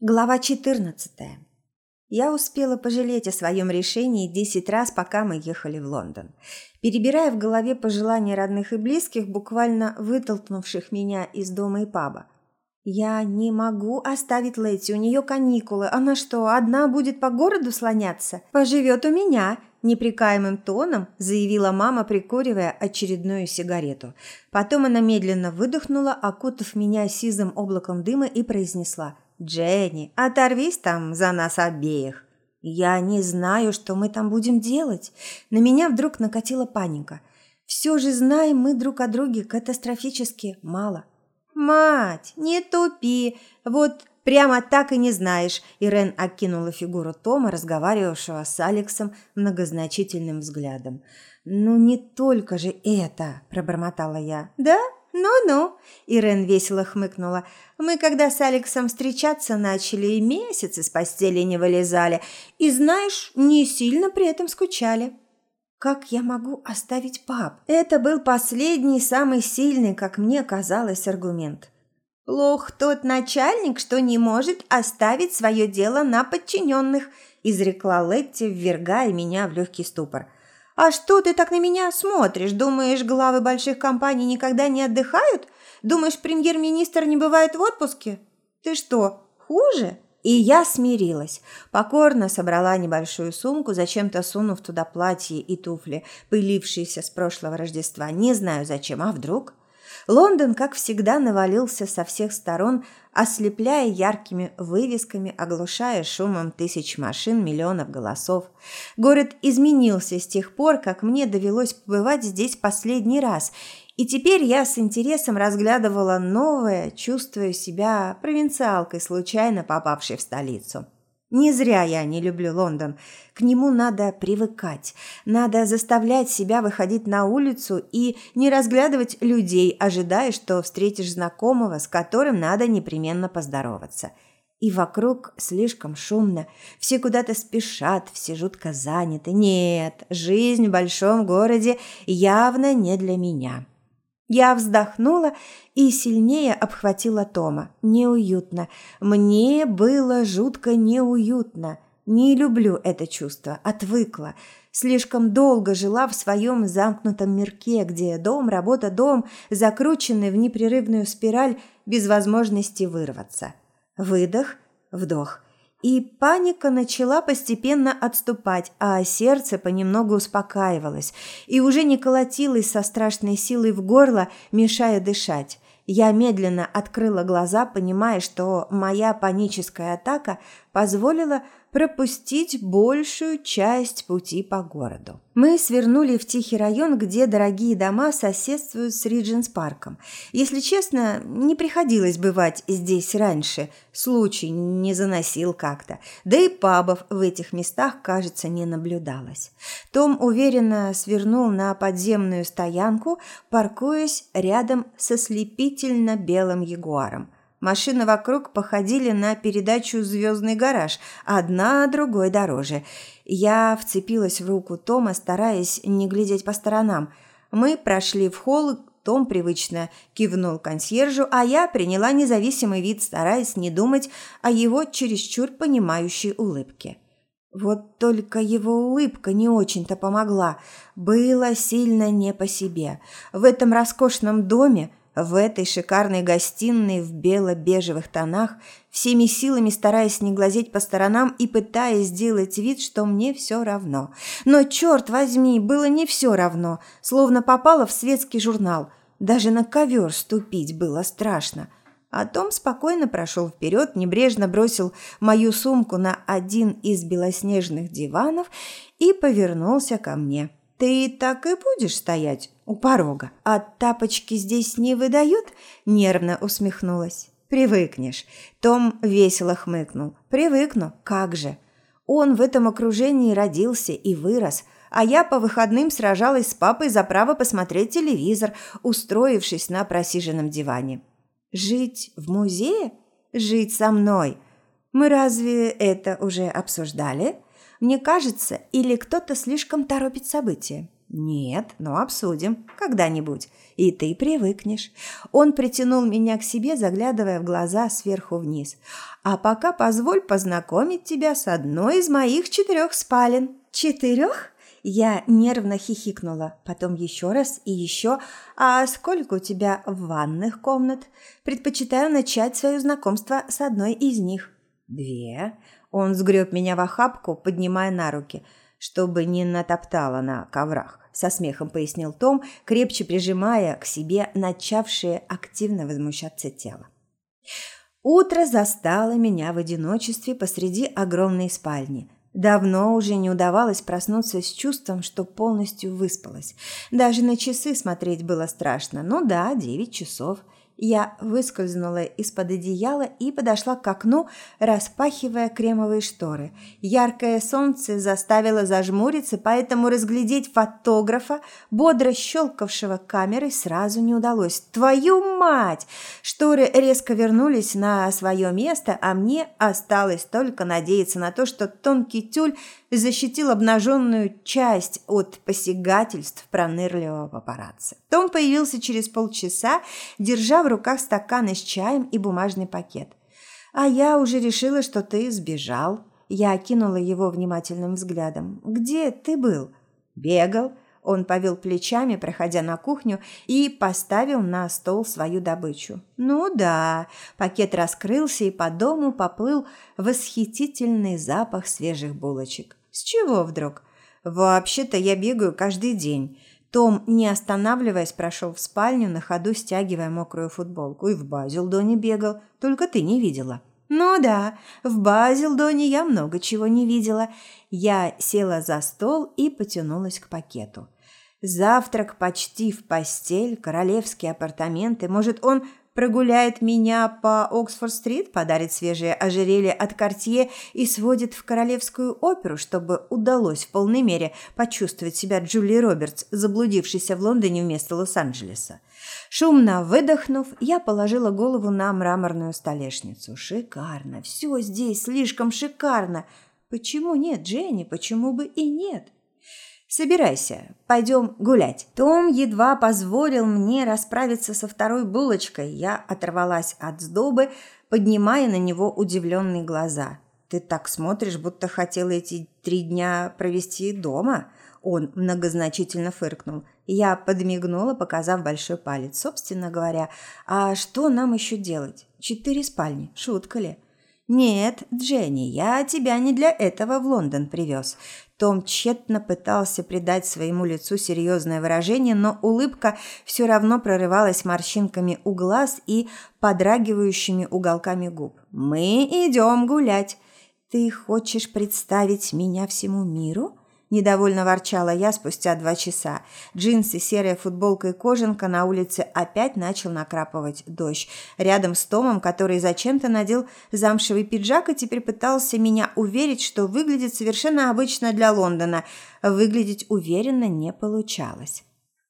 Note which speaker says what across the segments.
Speaker 1: Глава 14. Я успела пожалеть о своем решении десять раз, пока мы ехали в Лондон. Перебирая в голове пожелания родных и близких, буквально вытолкнувших меня из дома и паба. Я не могу оставить Лэти, у нее каникулы. Она что, одна будет по городу слоняться? Поживет у меня, непрекаемым тоном заявила мама, прикуривая очередную сигарету. Потом она медленно выдохнула, окутав меня сизым облаком дыма и произнесла – Дженни, оторвись там за нас обеих. Я не знаю, что мы там будем делать. На меня вдруг накатила паника. Все же знаем мы друг о друге катастрофически мало. Мать, не тупи. Вот прямо так и не знаешь. Ирен окинула фигуру Тома, разговаривавшего с Алексом многозначительным взглядом. Ну не только же это, пробормотала я. Да? «Ну-ну», – Ирен весело хмыкнула. «Мы, когда с Алексом встречаться начали, и месяц из постели не вылезали, и, знаешь, не сильно при этом скучали». «Как я могу оставить пап?» Это был последний, самый сильный, как мне казалось, аргумент. «Плох тот начальник, что не может оставить свое дело на подчиненных», – изрекла Летти, ввергая меня в легкий ступор – «А что ты так на меня смотришь? Думаешь, главы больших компаний никогда не отдыхают? Думаешь, премьер-министр не бывает в отпуске? Ты что, хуже?» И я смирилась. Покорно собрала небольшую сумку, зачем-то сунув туда платье и туфли, пылившиеся с прошлого Рождества. Не знаю зачем, а вдруг? Лондон, как всегда, навалился со всех сторон, ослепляя яркими вывесками, оглушая шумом тысяч машин, миллионов голосов. Город изменился с тех пор, как мне довелось побывать здесь последний раз, и теперь я с интересом разглядывала новое, чувствуя себя провинциалкой, случайно попавшей в столицу. Не зря я не люблю Лондон. К нему надо привыкать. Надо заставлять себя выходить на улицу и не разглядывать людей, ожидая, что встретишь знакомого, с которым надо непременно поздороваться. И вокруг слишком шумно. Все куда-то спешат, все жутко заняты. Нет, жизнь в большом городе явно не для меня. Я вздохнула и сильнее обхватила Тома. Неуютно. Мне было жутко неуютно. Не люблю это чувство, отвыкла. Слишком долго жила в своем замкнутом мирке, где дом, работа, дом, закрученный в непрерывную спираль без возможности вырваться. Выдох, вдох – и паника начала постепенно отступать, а сердце понемногу успокаивалось и уже не колотилось со страшной силой в горло, мешая дышать. Я медленно открыла глаза, понимая, что моя паническая атака позволила пропустить большую часть пути по городу. Мы свернули в тихий район, где дорогие дома соседствуют с Ридженс-парком. Если честно, не приходилось бывать здесь раньше, случай не заносил как-то. Да и пабов в этих местах, кажется, не наблюдалось. Том уверенно свернул на подземную стоянку, паркуясь рядом со слепительно белым ягуаром – Машины вокруг походили на передачу «Звездный гараж», одна другой дороже. Я вцепилась в руку Тома, стараясь не глядеть по сторонам. Мы прошли в холл, том привычно кивнул консьержу, а я приняла независимый вид, стараясь не думать о его чересчур понимающей улыбке. Вот только его улыбка не очень-то помогла. Было сильно не по себе. В этом роскошном доме в этой шикарной гостиной в бело-бежевых тонах, всеми силами стараясь не глазеть по сторонам и пытаясь сделать вид, что мне все равно. Но, черт возьми, было не все равно, словно попало в светский журнал. Даже на ковер ступить было страшно. А Том спокойно прошел вперед, небрежно бросил мою сумку на один из белоснежных диванов и повернулся ко мне. «Ты так и будешь стоять у порога. А тапочки здесь не выдают?» – нервно усмехнулась. «Привыкнешь». Том весело хмыкнул. «Привыкну. Как же». Он в этом окружении родился и вырос, а я по выходным сражалась с папой за право посмотреть телевизор, устроившись на просиженном диване. Жить в музее? Жить со мной? Мы разве это уже обсуждали? Мне кажется, или кто-то слишком торопит события? Нет, но обсудим когда-нибудь, и ты привыкнешь. Он притянул меня к себе, заглядывая в глаза сверху вниз. А пока позволь познакомить тебя с одной из моих четырех спален. Четырех? Я нервно хихикнула, потом еще раз и еще. «А сколько у тебя ванных комнат? Предпочитаю начать свое знакомство с одной из них». «Две». Он сгреб меня в охапку, поднимая на руки – чтобы не натоптала на коврах, со смехом пояснил Том, крепче прижимая к себе начавшее активно возмущаться тело. Утро застало меня в одиночестве посреди огромной спальни. Давно уже не удавалось проснуться с чувством, что полностью выспалась. Даже на часы смотреть было страшно. Ну да, девять часов – я выскользнула из-под одеяла и подошла к окну, распахивая кремовые шторы. Яркое солнце заставило зажмуриться, поэтому разглядеть фотографа, бодро щелкавшего камерой, сразу не удалось. «Твою мать!» Шторы резко вернулись на свое место, а мне осталось только надеяться на то, что тонкий тюль защитил обнаженную часть от посягательств пронырливого папарацци. Том появился через полчаса, держа в руках стаканы с чаем и бумажный пакет. «А я уже решила, что ты сбежал». Я окинула его внимательным взглядом. «Где ты был?» «Бегал». Он повел плечами, проходя на кухню, и поставил на стол свою добычу. Ну да, пакет раскрылся, и по дому поплыл восхитительный запах свежих булочек. С чего вдруг? Вообще-то я бегаю каждый день. Том, не останавливаясь, прошел в спальню, на ходу стягивая мокрую футболку. И в Базилдоне бегал, только ты не видела. Ну да, в Базилдоне я много чего не видела. Я села за стол и потянулась к пакету. Завтрак почти в постель, королевские апартаменты. Может, он прогуляет меня по Оксфорд-стрит, подарит свежее ожерелье от Кортье и сводит в Королевскую оперу, чтобы удалось в полной мере почувствовать себя Джули Робертс, заблудившейся в Лондоне вместо Лос-Анджелеса. Шумно выдохнув, я положила голову на мраморную столешницу. Шикарно, все здесь слишком шикарно. Почему нет, Дженни, почему бы и нет? Собирайся, пойдем гулять. Том едва позволил мне расправиться со второй булочкой. Я оторвалась от сдобы, поднимая на него удивленные глаза. Ты так смотришь, будто хотела эти три дня провести дома. Он многозначительно фыркнул. Я подмигнула, показав большой палец. Собственно говоря, а что нам еще делать? Четыре спальни, шутка ли? «Нет, Дженни, я тебя не для этого в Лондон привез. Том тщетно пытался придать своему лицу серьезное выражение, но улыбка все равно прорывалась морщинками у глаз и подрагивающими уголками губ. «Мы идем гулять. Ты хочешь представить меня всему миру?» Недовольно ворчала я спустя два часа. Джинсы, серая футболка и кожанка на улице опять начал накрапывать дождь. Рядом с Томом, который зачем-то надел замшевый пиджак и теперь пытался меня уверить, что выглядит совершенно обычно для Лондона. Выглядеть уверенно не получалось.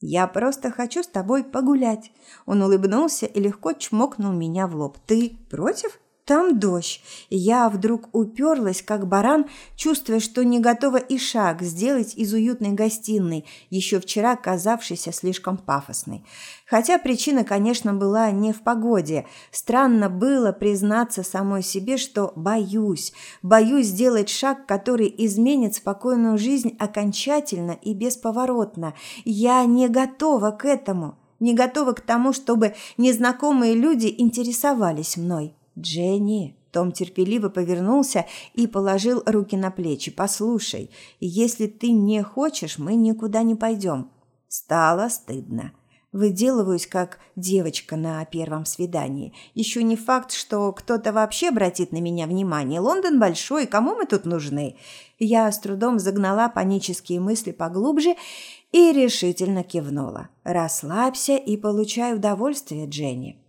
Speaker 1: «Я просто хочу с тобой погулять». Он улыбнулся и легко чмокнул меня в лоб. «Ты против?» Там дождь. Я вдруг уперлась, как баран, чувствуя, что не готова и шаг сделать из уютной гостиной, еще вчера казавшейся слишком пафосной. Хотя причина, конечно, была не в погоде. Странно было признаться самой себе, что боюсь. Боюсь сделать шаг, который изменит спокойную жизнь окончательно и бесповоротно. Я не готова к этому. Не готова к тому, чтобы незнакомые люди интересовались мной. «Дженни!» Том терпеливо повернулся и положил руки на плечи. «Послушай, если ты не хочешь, мы никуда не пойдем». Стало стыдно. Выделываюсь, как девочка на первом свидании. Еще не факт, что кто-то вообще обратит на меня внимание. Лондон большой, кому мы тут нужны? Я с трудом загнала панические мысли поглубже и решительно кивнула. «Расслабься и получай удовольствие, Дженни».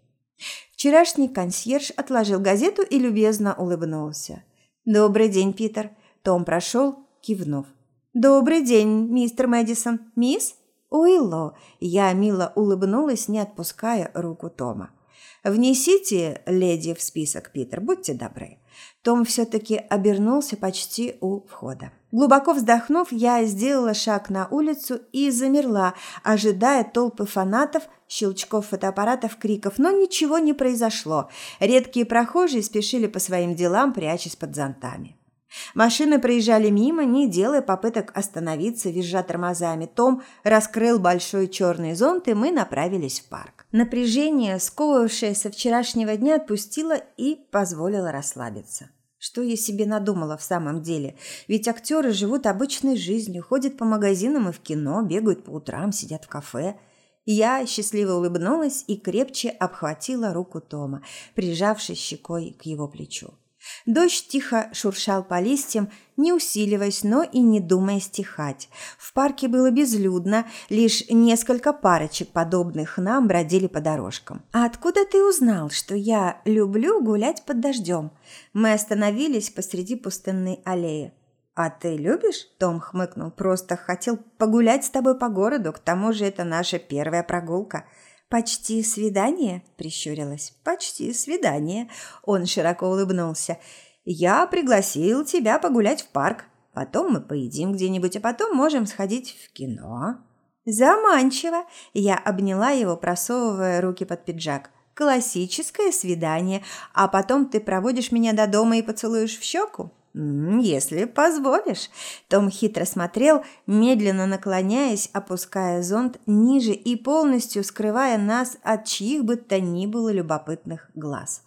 Speaker 1: Вчерашний консьерж отложил газету и любезно улыбнулся. «Добрый день, Питер». Том прошел, кивнув. «Добрый день, мистер Мэдисон. Мисс?» «Уилло». Я мило улыбнулась, не отпуская руку Тома. «Внесите леди в список, Питер, будьте добры». Том все-таки обернулся почти у входа. Глубоко вздохнув, я сделала шаг на улицу и замерла, ожидая толпы фанатов, щелчков фотоаппаратов, криков, но ничего не произошло. Редкие прохожие спешили по своим делам, прячась под зонтами. Машины проезжали мимо, не делая попыток остановиться, визжа тормозами. Том раскрыл большой черный зонт, и мы направились в парк. Напряжение, сковывавшее со вчерашнего дня, отпустило и позволило расслабиться. Что я себе надумала в самом деле? Ведь актеры живут обычной жизнью, ходят по магазинам и в кино, бегают по утрам, сидят в кафе. Я счастливо улыбнулась и крепче обхватила руку Тома, прижавшись щекой к его плечу. Дождь тихо шуршал по листьям, не усиливаясь, но и не думая стихать. В парке было безлюдно, лишь несколько парочек, подобных нам, бродили по дорожкам. «А откуда ты узнал, что я люблю гулять под дождем?» Мы остановились посреди пустынной аллеи. «А ты любишь?» – Том хмыкнул. «Просто хотел погулять с тобой по городу, к тому же это наша первая прогулка». «Почти свидание?» – прищурилась. «Почти свидание». Он широко улыбнулся. «Я пригласил тебя погулять в парк. Потом мы поедим где-нибудь, а потом можем сходить в кино». «Заманчиво!» Я обняла его, просовывая руки под пиджак. «Классическое свидание, а потом ты проводишь меня до дома и поцелуешь в щеку?» «Если позволишь». Том хитро смотрел, медленно наклоняясь, опуская зонт ниже и полностью скрывая нас от чьих бы то ни было любопытных глаз.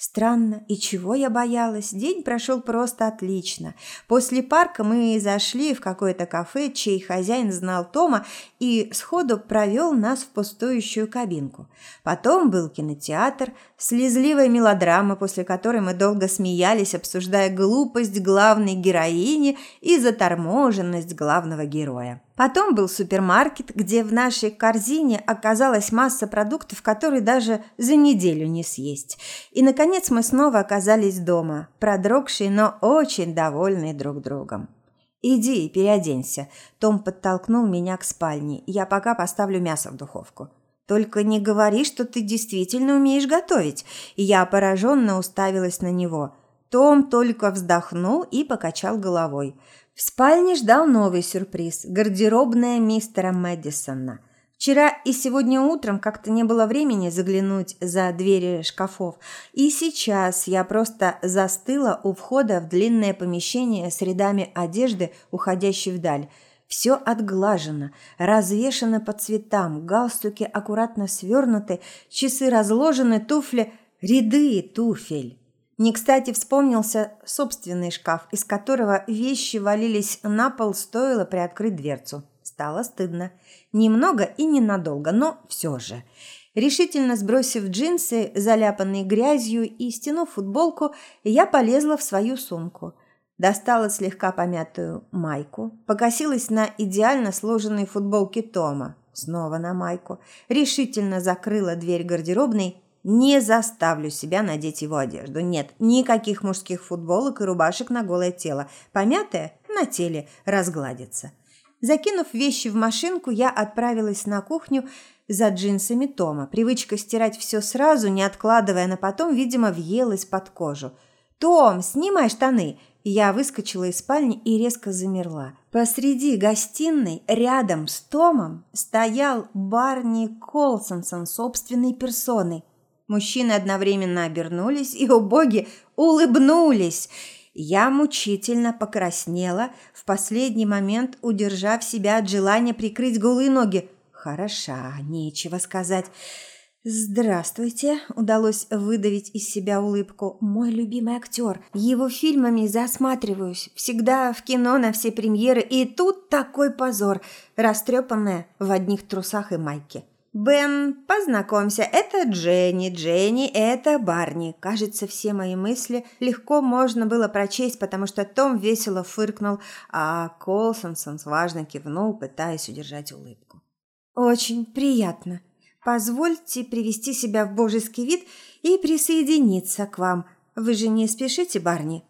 Speaker 1: Странно, и чего я боялась? День прошел просто отлично. После парка мы зашли в какое-то кафе, чей хозяин знал Тома и сходу провел нас в пустующую кабинку. Потом был кинотеатр, слезливая мелодрама, после которой мы долго смеялись, обсуждая глупость главной героини и заторможенность главного героя. Потом был супермаркет, где в нашей корзине оказалась масса продуктов, которые даже за неделю не съесть. И, наконец, мы снова оказались дома, продрогшие, но очень довольные друг другом. «Иди и переоденься». Том подтолкнул меня к спальне. «Я пока поставлю мясо в духовку». «Только не говори, что ты действительно умеешь готовить». И я пораженно уставилась на него. Том только вздохнул и покачал головой. В спальне ждал новый сюрприз – гардеробная мистера Мэдисона. Вчера и сегодня утром как-то не было времени заглянуть за двери шкафов, и сейчас я просто застыла у входа в длинное помещение с рядами одежды, уходящей вдаль. Все отглажено, развешано по цветам, галстуки аккуратно свернуты, часы разложены, туфли – ряды туфель. Не кстати вспомнился собственный шкаф, из которого вещи валились на пол, стоило приоткрыть дверцу. Стало стыдно. Немного и ненадолго, но все же. Решительно сбросив джинсы, заляпанные грязью, и стянув футболку, я полезла в свою сумку. Достала слегка помятую майку, покосилась на идеально сложенные футболки Тома. Снова на майку. Решительно закрыла дверь гардеробной не заставлю себя надеть его одежду. Нет, никаких мужских футболок и рубашек на голое тело. Помятое на теле разгладится. Закинув вещи в машинку, я отправилась на кухню за джинсами Тома. Привычка стирать все сразу, не откладывая на потом, видимо, въелась под кожу. «Том, снимай штаны!» Я выскочила из спальни и резко замерла. Посреди гостиной, рядом с Томом, стоял Барни Колсонсон собственной персоной. Мужчины одновременно обернулись и, о боги, улыбнулись. Я мучительно покраснела, в последний момент удержав себя от желания прикрыть голые ноги. Хороша, нечего сказать. «Здравствуйте!» – удалось выдавить из себя улыбку. «Мой любимый актер. Его фильмами засматриваюсь. Всегда в кино на все премьеры. И тут такой позор. Растрепанная в одних трусах и майке. «Бен, познакомься, это Дженни, Дженни – это Барни». Кажется, все мои мысли легко можно было прочесть, потому что Том весело фыркнул, а Колсонсон важно кивнул, пытаясь удержать улыбку. «Очень приятно. Позвольте привести себя в божеский вид и присоединиться к вам. Вы же не спешите, Барни?»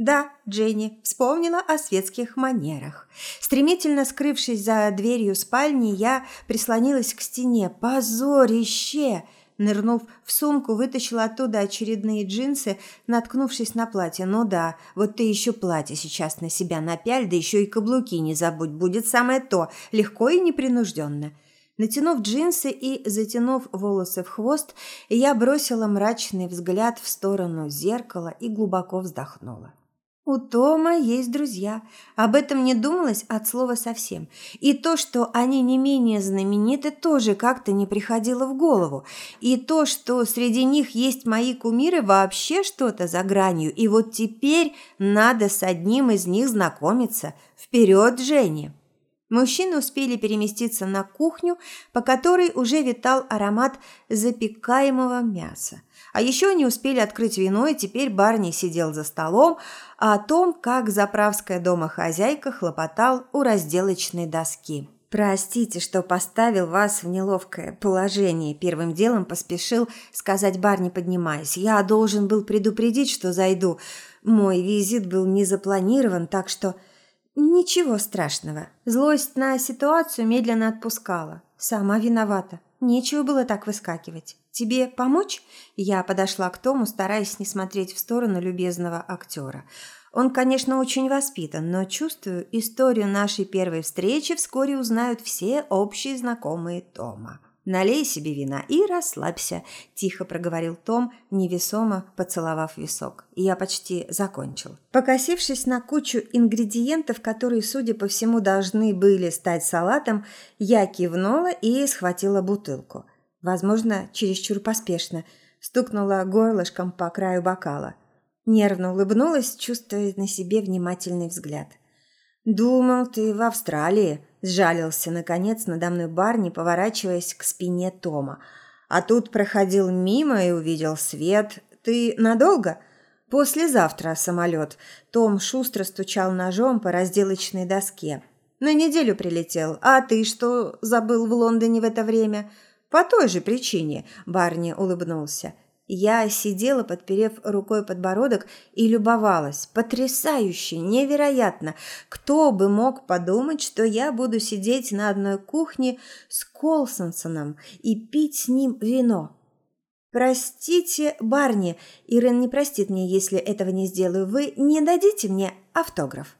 Speaker 1: Да, Дженни вспомнила о светских манерах. Стремительно скрывшись за дверью спальни, я прислонилась к стене. Позорище! Нырнув в сумку, вытащила оттуда очередные джинсы, наткнувшись на платье. «Ну да, вот ты еще платье сейчас на себя напяль, да еще и каблуки не забудь. Будет самое то, легко и непринужденно». Натянув джинсы и затянув волосы в хвост, я бросила мрачный взгляд в сторону зеркала и глубоко вздохнула. У Тома есть друзья. Об этом не думалось от слова совсем. И то, что они не менее знамениты, тоже как-то не приходило в голову. И то, что среди них есть мои кумиры, вообще что-то за гранью. И вот теперь надо с одним из них знакомиться. Вперед, Женя! Мужчины успели переместиться на кухню, по которой уже витал аромат запекаемого мяса. А еще они успели открыть вино, и теперь Барни сидел за столом, а о том, как заправская домохозяйка хлопотал у разделочной доски. «Простите, что поставил вас в неловкое положение», – первым делом поспешил сказать Барни, поднимаясь. «Я должен был предупредить, что зайду. Мой визит был не запланирован, так что...» «Ничего страшного. Злость на ситуацию медленно отпускала. Сама виновата. Нечего было так выскакивать. Тебе помочь?» Я подошла к Тому, стараясь не смотреть в сторону любезного актера. Он, конечно, очень воспитан, но чувствую, историю нашей первой встречи вскоре узнают все общие знакомые Тома. «Налей себе вина и расслабься», – тихо проговорил Том, невесомо поцеловав висок. Я почти закончил. Покосившись на кучу ингредиентов, которые, судя по всему, должны были стать салатом, я кивнула и схватила бутылку. Возможно, чересчур поспешно. Стукнула горлышком по краю бокала. Нервно улыбнулась, чувствуя на себе внимательный взгляд. «Думал, ты в Австралии», – сжалился, наконец, надо мной Барни, поворачиваясь к спине Тома. «А тут проходил мимо и увидел свет. Ты надолго?» «Послезавтра самолет». Том шустро стучал ножом по разделочной доске. «На неделю прилетел. А ты что забыл в Лондоне в это время?» «По той же причине», – Барни улыбнулся. Я сидела, подперев рукой подбородок, и любовалась. Потрясающе, невероятно. Кто бы мог подумать, что я буду сидеть на одной кухне с Колсонсоном и пить с ним вино. «Простите, Барни, Ирен не простит мне, если этого не сделаю. Вы не дадите мне автограф?»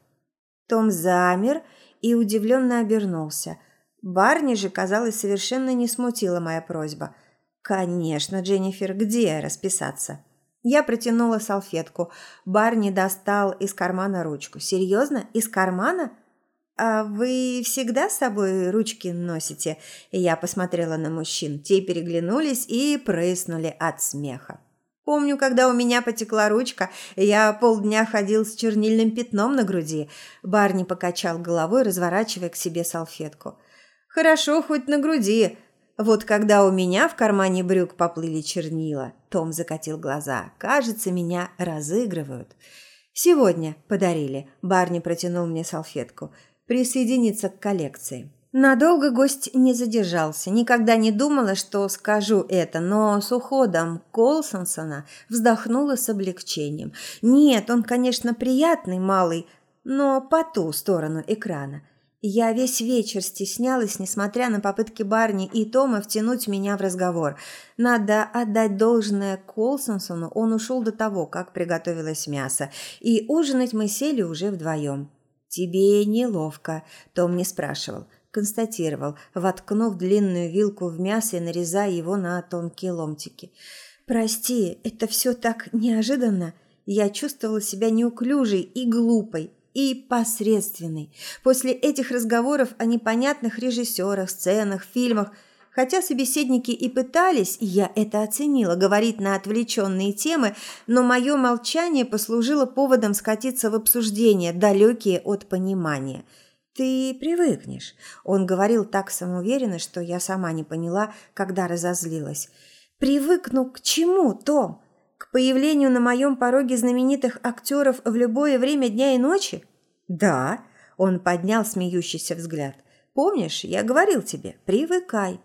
Speaker 1: Том замер и удивленно обернулся. Барни же, казалось, совершенно не смутила моя просьба – «Конечно, Дженнифер, где расписаться?» Я протянула салфетку. Барни достал из кармана ручку. «Серьезно? Из кармана?» «А вы всегда с собой ручки носите?» Я посмотрела на мужчин. Те переглянулись и прыснули от смеха. Помню, когда у меня потекла ручка, я полдня ходил с чернильным пятном на груди. Барни покачал головой, разворачивая к себе салфетку. «Хорошо, хоть на груди. Вот когда у меня в кармане брюк поплыли чернила, Том закатил глаза. Кажется, меня разыгрывают. Сегодня подарили. Барни протянул мне салфетку. Присоединиться к коллекции. Надолго гость не задержался. Никогда не думала, что скажу это, но с уходом Колсонсона вздохнула с облегчением. Нет, он, конечно, приятный малый, но по ту сторону экрана. Я весь вечер стеснялась, несмотря на попытки Барни и Тома втянуть меня в разговор. Надо отдать должное Колсонсону, он ушел до того, как приготовилось мясо, и ужинать мы сели уже вдвоем. «Тебе неловко», – Том не спрашивал. Констатировал, воткнув длинную вилку в мясо и нарезая его на тонкие ломтики. «Прости, это все так неожиданно. Я чувствовала себя неуклюжей и глупой, и посредственный. После этих разговоров о непонятных режиссерах, сценах, фильмах, хотя собеседники и пытались, и я это оценила, говорить на отвлеченные темы, но мое молчание послужило поводом скатиться в обсуждения, далекие от понимания. «Ты привыкнешь», – он говорил так самоуверенно, что я сама не поняла, когда разозлилась. «Привыкну к чему, Том?» К появлению на моем пороге знаменитых актеров в любое время дня и ночи? Да, он поднял смеющийся взгляд. Помнишь, я говорил тебе, привыкай.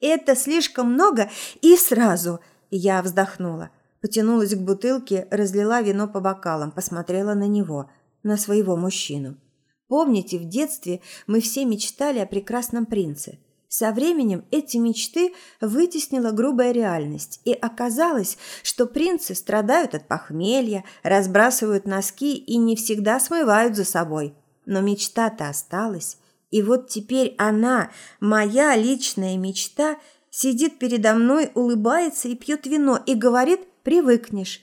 Speaker 1: Это слишком много и сразу. Я вздохнула, потянулась к бутылке, разлила вино по бокалам, посмотрела на него, на своего мужчину. Помните, в детстве мы все мечтали о прекрасном принце – Со временем эти мечты вытеснила грубая реальность, и оказалось, что принцы страдают от похмелья, разбрасывают носки и не всегда смывают за собой. Но мечта-то осталась, и вот теперь она, моя личная мечта, сидит передо мной, улыбается и пьет вино, и говорит «привыкнешь».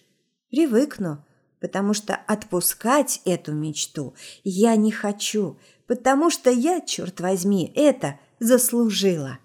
Speaker 1: Привыкну, потому что отпускать эту мечту я не хочу, потому что я, черт возьми, это – заслужила.